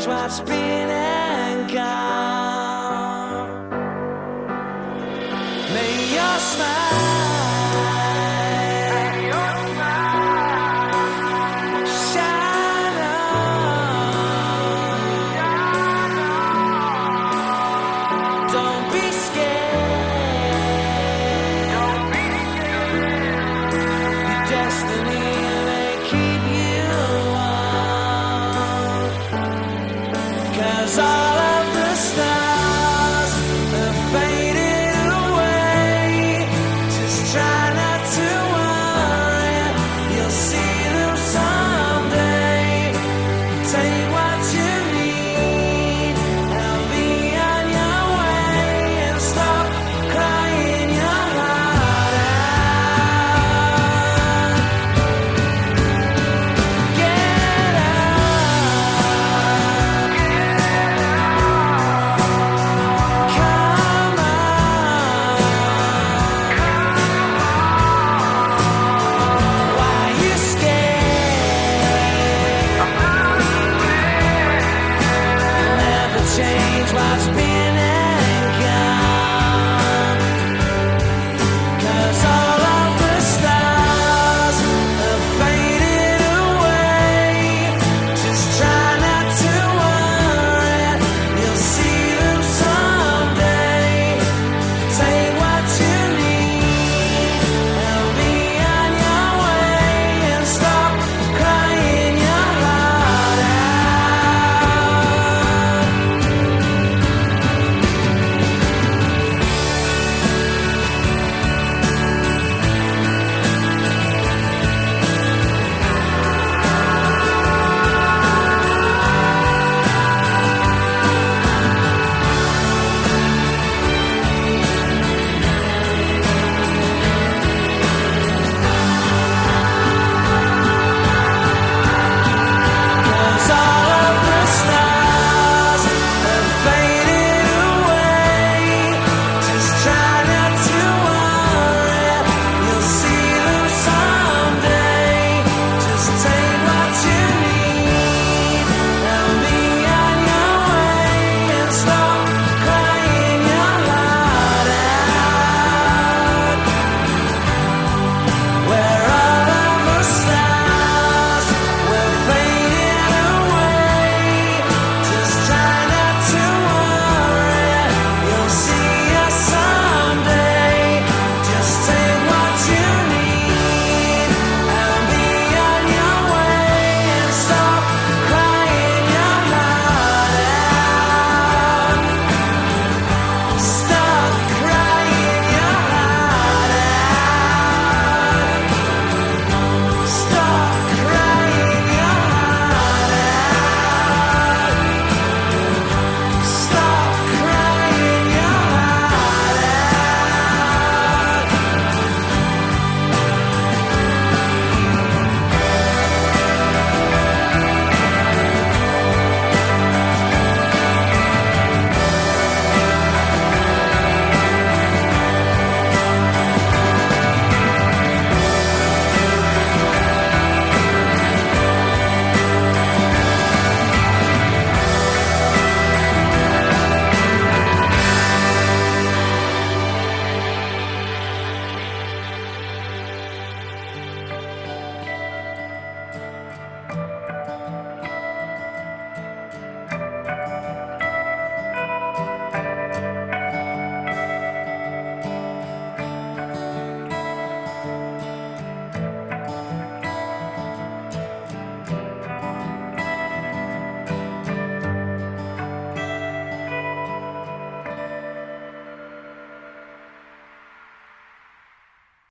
change what's been and gone. May your smile